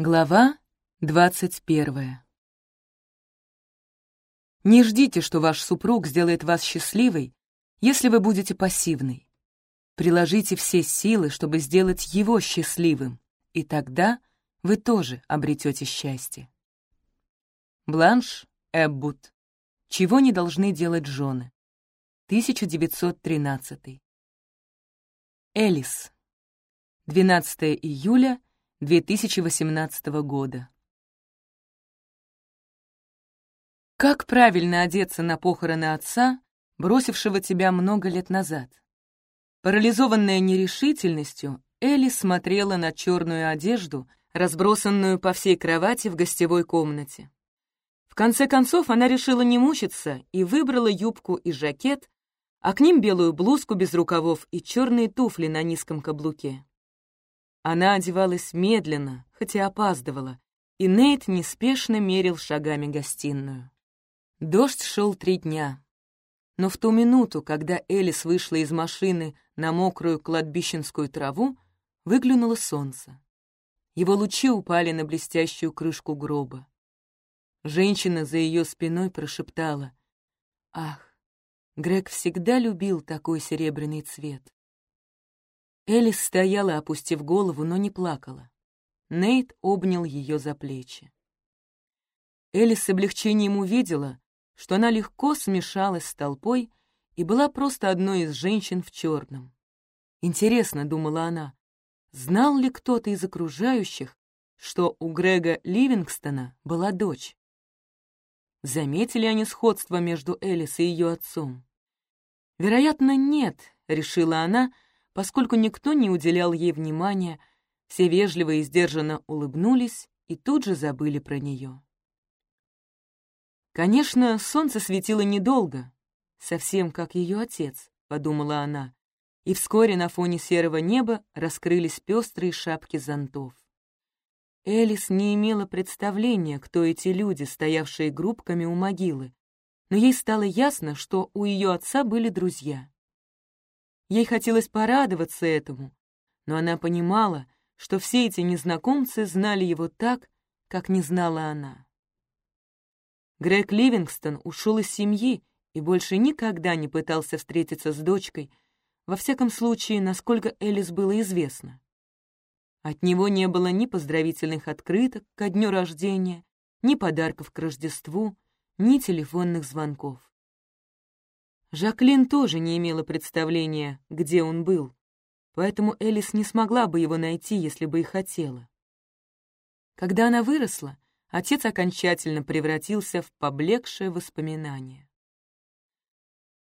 Глава двадцать первая. Не ждите, что ваш супруг сделает вас счастливой, если вы будете пассивной. Приложите все силы, чтобы сделать его счастливым, и тогда вы тоже обретете счастье. Бланш Эббут. Чего не должны делать жены. 1913. Элис. 12 июля 2018 года. Как правильно одеться на похороны отца, бросившего тебя много лет назад? Парализованная нерешительностью, Элли смотрела на черную одежду, разбросанную по всей кровати в гостевой комнате. В конце концов, она решила не мучиться и выбрала юбку и жакет, а к ним белую блузку без рукавов и черные туфли на низком каблуке. Она одевалась медленно, хотя опаздывала, и Нейт неспешно мерил шагами гостиную. Дождь шел три дня. Но в ту минуту, когда Элис вышла из машины на мокрую кладбищенскую траву, выглянуло солнце. Его лучи упали на блестящую крышку гроба. Женщина за ее спиной прошептала. «Ах, Грег всегда любил такой серебряный цвет». Элис стояла, опустив голову, но не плакала. Нейт обнял ее за плечи. Элис с облегчением увидела, что она легко смешалась с толпой и была просто одной из женщин в черном. Интересно, думала она, знал ли кто-то из окружающих, что у Грега Ливингстона была дочь? Заметили они сходство между Элис и ее отцом? Вероятно, нет, решила она, — Поскольку никто не уделял ей внимания, все вежливо и сдержанно улыбнулись и тут же забыли про нее. Конечно, солнце светило недолго, совсем как ее отец, подумала она, и вскоре на фоне серого неба раскрылись пестрые шапки зонтов. Элис не имела представления, кто эти люди, стоявшие группками у могилы, но ей стало ясно, что у ее отца были друзья. Ей хотелось порадоваться этому, но она понимала, что все эти незнакомцы знали его так, как не знала она. Грег Ливингстон ушел из семьи и больше никогда не пытался встретиться с дочкой, во всяком случае, насколько Элис было известно. От него не было ни поздравительных открыток ко дню рождения, ни подарков к Рождеству, ни телефонных звонков. Жаклин тоже не имела представления, где он был, поэтому Элис не смогла бы его найти, если бы и хотела. Когда она выросла, отец окончательно превратился в поблекшее воспоминание.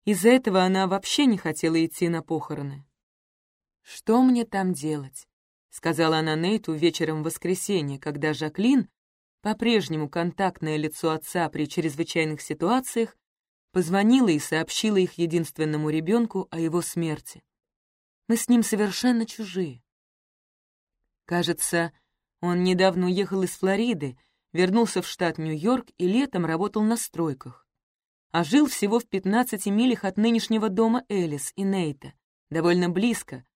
Из-за этого она вообще не хотела идти на похороны. «Что мне там делать?» — сказала она Нейту вечером в воскресенье, когда Жаклин, по-прежнему контактное лицо отца при чрезвычайных ситуациях, позвонила и сообщила их единственному ребенку о его смерти. Мы с ним совершенно чужие. Кажется, он недавно уехал из Флориды, вернулся в штат Нью-Йорк и летом работал на стройках. А жил всего в 15 милях от нынешнего дома Элис и Нейта, довольно близко,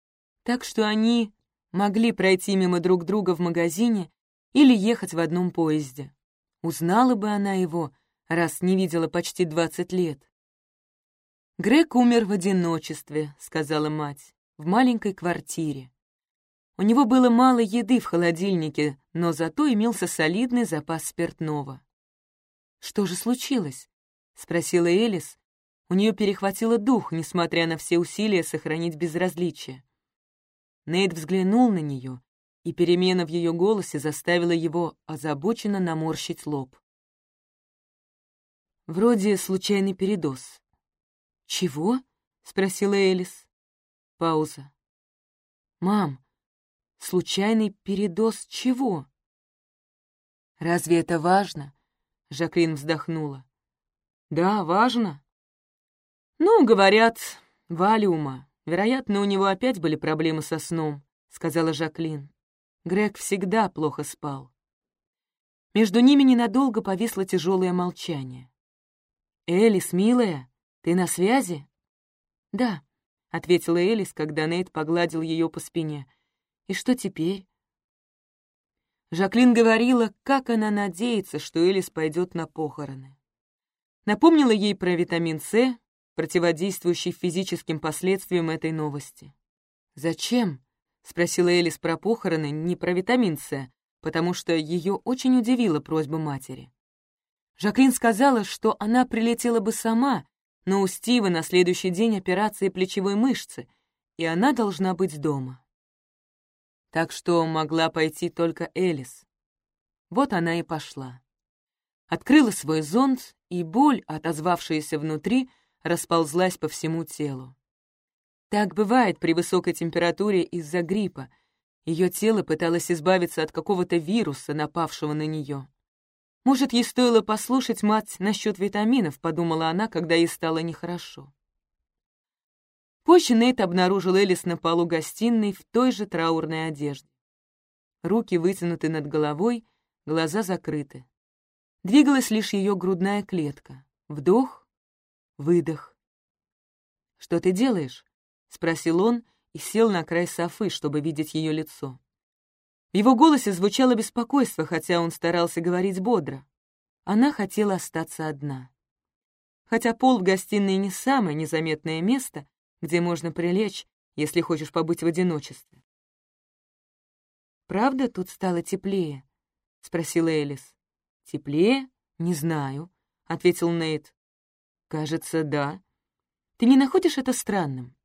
так что они могли пройти мимо друг друга в магазине или ехать в одном поезде. Узнала бы она его, раз не видела почти двадцать лет. «Грег умер в одиночестве», — сказала мать, — «в маленькой квартире. У него было мало еды в холодильнике, но зато имелся солидный запас спиртного». «Что же случилось?» — спросила Элис. У нее перехватило дух, несмотря на все усилия сохранить безразличие. Нейт взглянул на нее, и перемена в ее голосе заставила его озабоченно наморщить лоб. Вроде случайный передоз. «Чего?» — спросила Элис. Пауза. «Мам, случайный передоз чего?» «Разве это важно?» — Жаклин вздохнула. «Да, важно». «Ну, говорят, валиума. Вероятно, у него опять были проблемы со сном», — сказала Жаклин. Грег всегда плохо спал. Между ними ненадолго повисло тяжелое молчание. «Элис, милая, ты на связи?» «Да», — ответила Элис, когда Нейт погладил ее по спине. «И что теперь?» Жаклин говорила, как она надеется, что Элис пойдет на похороны. Напомнила ей про витамин С, противодействующий физическим последствиям этой новости. «Зачем?» — спросила Элис про похороны, не про витамин С, потому что ее очень удивила просьба матери. Жаклин сказала, что она прилетела бы сама, но у Стива на следующий день операция плечевой мышцы, и она должна быть дома. Так что могла пойти только Элис. Вот она и пошла. Открыла свой зонт, и боль, отозвавшаяся внутри, расползлась по всему телу. Так бывает при высокой температуре из-за гриппа. Ее тело пыталось избавиться от какого-то вируса, напавшего на нее. Может, ей стоило послушать мать насчет витаминов, подумала она, когда ей стало нехорошо. Позже Нейт обнаружил Элис на полу гостиной в той же траурной одежде. Руки вытянуты над головой, глаза закрыты. Двигалась лишь ее грудная клетка. Вдох, выдох. «Что ты делаешь?» — спросил он и сел на край софы, чтобы видеть ее лицо. В его голосе звучало беспокойство, хотя он старался говорить бодро. Она хотела остаться одна. Хотя пол в гостиной не самое незаметное место, где можно прилечь, если хочешь побыть в одиночестве. «Правда тут стало теплее?» — спросила Элис. «Теплее? Не знаю», — ответил Нейт. «Кажется, да. Ты не находишь это странным?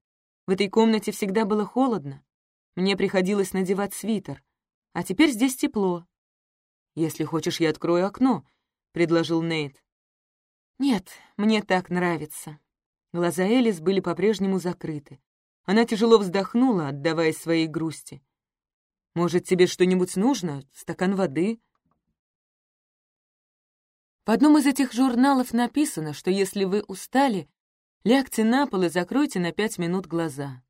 В этой комнате всегда было холодно. Мне приходилось надевать свитер. А теперь здесь тепло. Если хочешь, я открою окно, — предложил Нейт. Нет, мне так нравится. Глаза Элис были по-прежнему закрыты. Она тяжело вздохнула, отдаваясь своей грусти. «Может, тебе что-нибудь нужно? Стакан воды?» В одном из этих журналов написано, что если вы устали, лягте на пол и закройте на пять минут глаза.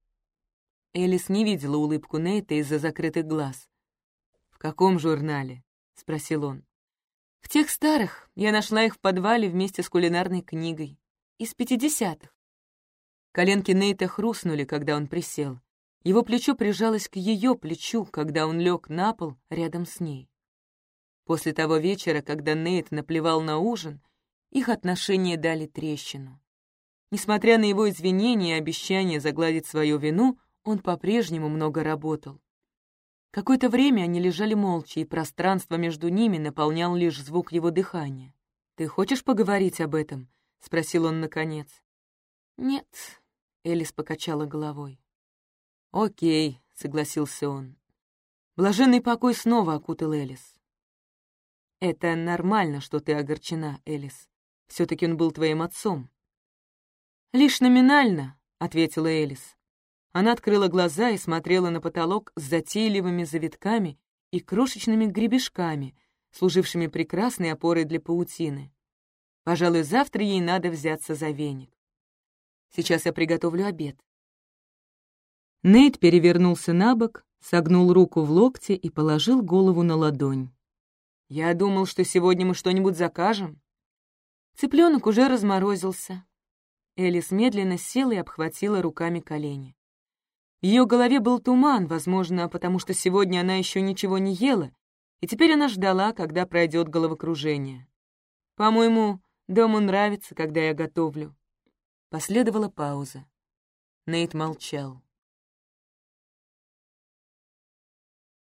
Элис не видела улыбку Нейта из-за закрытых глаз. «В каком журнале?» — спросил он. «В тех старых. Я нашла их в подвале вместе с кулинарной книгой. Из пятидесятых». Коленки Нейта хрустнули, когда он присел. Его плечо прижалось к ее плечу, когда он лег на пол рядом с ней. После того вечера, когда Нейт наплевал на ужин, их отношения дали трещину. Несмотря на его извинения и обещание загладить свою вину, он по-прежнему много работал. Какое-то время они лежали молча, и пространство между ними наполнял лишь звук его дыхания. «Ты хочешь поговорить об этом?» — спросил он наконец. «Нет», — Элис покачала головой. «Окей», — согласился он. Блаженный покой снова окутал Элис. «Это нормально, что ты огорчена, Элис. Все-таки он был твоим отцом». «Лишь номинально», — ответила Элис. Она открыла глаза и смотрела на потолок с затейливыми завитками и крошечными гребешками, служившими прекрасной опорой для паутины. Пожалуй, завтра ей надо взяться за веник. Сейчас я приготовлю обед. Нейт перевернулся на бок, согнул руку в локте и положил голову на ладонь. «Я думал, что сегодня мы что-нибудь закажем». Цыпленок уже разморозился. Элис медленно села и обхватила руками колени. В ее голове был туман, возможно, потому что сегодня она еще ничего не ела, и теперь она ждала, когда пройдет головокружение. «По-моему, дому нравится, когда я готовлю». Последовала пауза. Нейт молчал.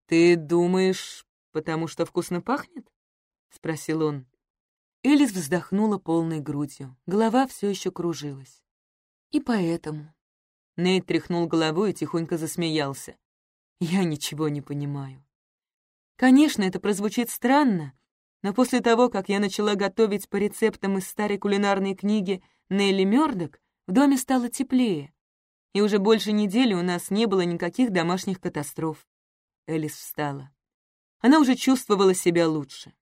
«Ты думаешь, потому что вкусно пахнет?» — спросил он. Элис вздохнула полной грудью, голова все еще кружилась. «И поэтому», Нейт тряхнул головой и тихонько засмеялся. «Я ничего не понимаю». Конечно, это прозвучит странно, но после того, как я начала готовить по рецептам из старой кулинарной книги Нелли Мёрдок, в доме стало теплее, и уже больше недели у нас не было никаких домашних катастроф. Элис встала. Она уже чувствовала себя лучше.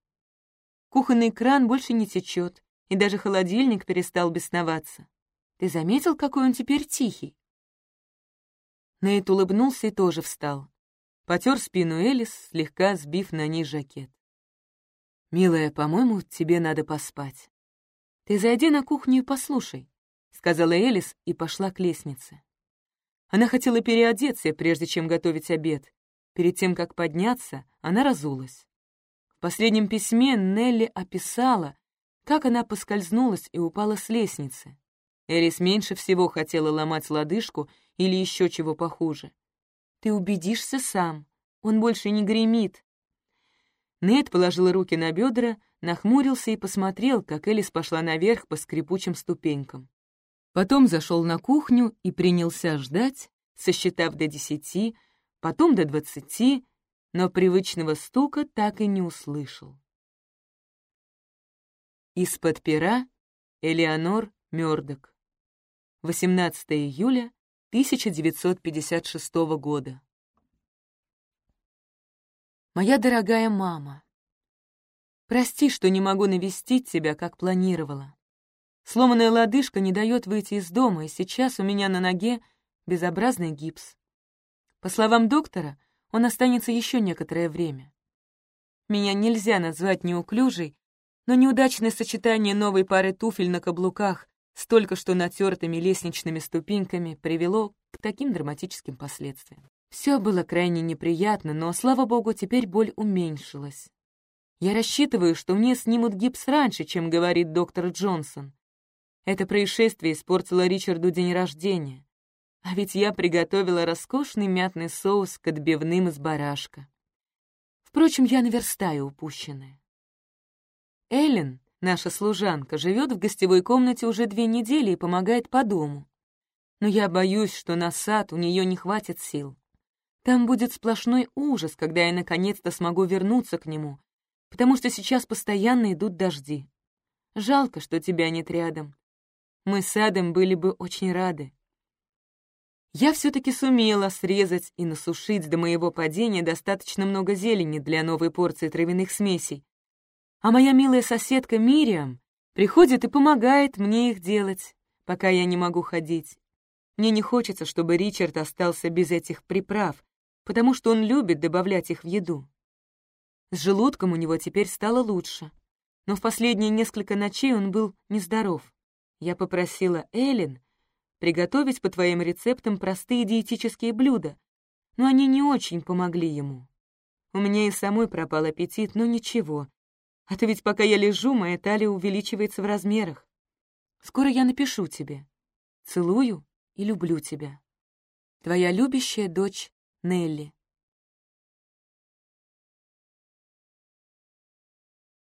Кухонный кран больше не течет, и даже холодильник перестал бесноваться. Ты заметил, какой он теперь тихий? Нейт улыбнулся и тоже встал. Потер спину Элис, слегка сбив на ней жакет. «Милая, по-моему, тебе надо поспать». «Ты зайди на кухню и послушай», — сказала Элис и пошла к лестнице. Она хотела переодеться, прежде чем готовить обед. Перед тем, как подняться, она разулась. В последнем письме Нелли описала, как она поскользнулась и упала с лестницы. Эрис меньше всего хотела ломать лодыжку или еще чего похуже. «Ты убедишься сам. Он больше не гремит». Нед положил руки на бедра, нахмурился и посмотрел, как Элис пошла наверх по скрипучим ступенькам. Потом зашел на кухню и принялся ждать, сосчитав до десяти, потом до двадцати, но привычного стука так и не услышал. Из-под пера Элеонор Мёрдок. 18 июля 1956 года. Моя дорогая мама, прости, что не могу навестить тебя, как планировала. Сломанная лодыжка не дает выйти из дома, и сейчас у меня на ноге безобразный гипс. По словам доктора, он останется еще некоторое время. Меня нельзя назвать неуклюжей, но неудачное сочетание новой пары туфель на каблуках с только что натертыми лестничными ступеньками привело к таким драматическим последствиям. Все было крайне неприятно, но, слава богу, теперь боль уменьшилась. Я рассчитываю, что мне снимут гипс раньше, чем говорит доктор Джонсон. Это происшествие испортило Ричарду день рождения. А ведь я приготовила роскошный мятный соус к отбивным из барашка. Впрочем, я наверстаю упущенное. Эллен, наша служанка, живет в гостевой комнате уже две недели и помогает по дому. Но я боюсь, что на сад у нее не хватит сил. Там будет сплошной ужас, когда я наконец-то смогу вернуться к нему, потому что сейчас постоянно идут дожди. Жалко, что тебя нет рядом. Мы с Адом были бы очень рады. Я все-таки сумела срезать и насушить до моего падения достаточно много зелени для новой порции травяных смесей. А моя милая соседка Мириам приходит и помогает мне их делать, пока я не могу ходить. Мне не хочется, чтобы Ричард остался без этих приправ, потому что он любит добавлять их в еду. С желудком у него теперь стало лучше, но в последние несколько ночей он был нездоров. Я попросила Эллен приготовить по твоим рецептам простые диетические блюда, но они не очень помогли ему. У меня и самой пропал аппетит, но ничего. А то ведь пока я лежу, моя талия увеличивается в размерах. Скоро я напишу тебе. Целую и люблю тебя. Твоя любящая дочь Нелли.